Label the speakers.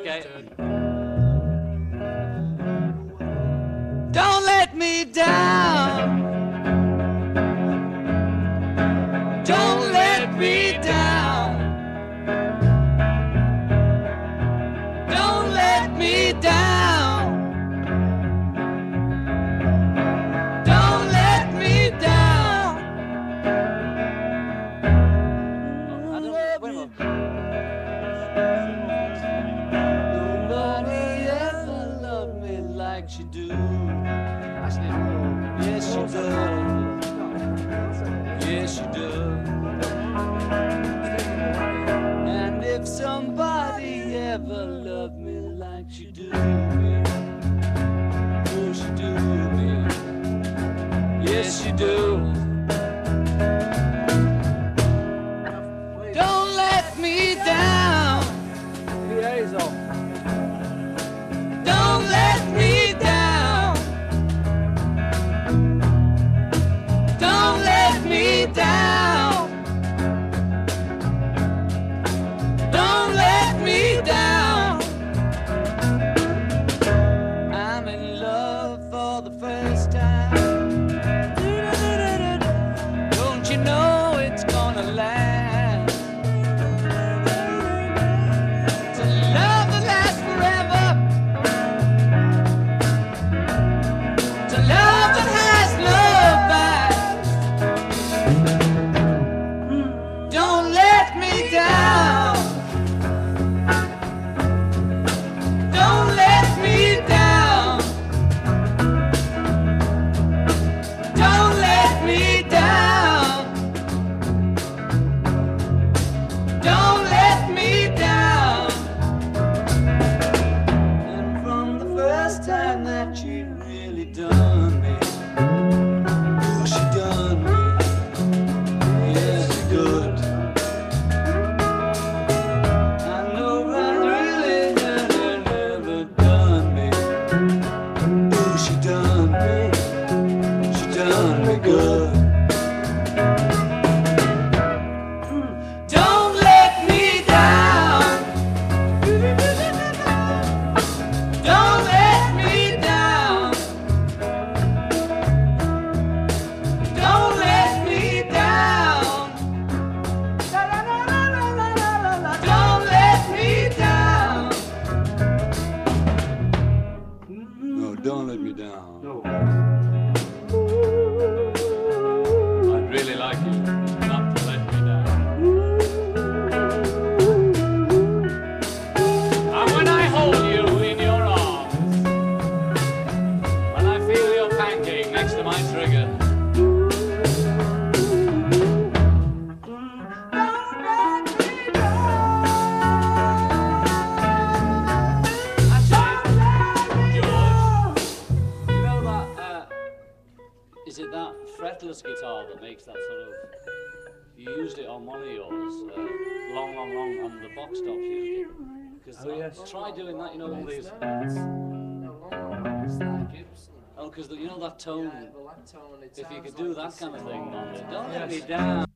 Speaker 1: Okay.
Speaker 2: Don't let me down. Oh, yes, you do. Yes, you do. And if somebody ever loved me like do me, oh, do me. Yes, you do. She really done me.
Speaker 1: I'd really like you not to let me down. And when I hold you in your arms, when I feel your pancake next to my trigger, is it that fretless guitar that makes that sort of, you used it on one of yours, uh, long, long, long, on the box tops used it. Because
Speaker 3: Oh, yes.
Speaker 1: try doing that, you know, all these, oh, because you know that tone, That tone. if you could do that kind of thing, man, don't let me down.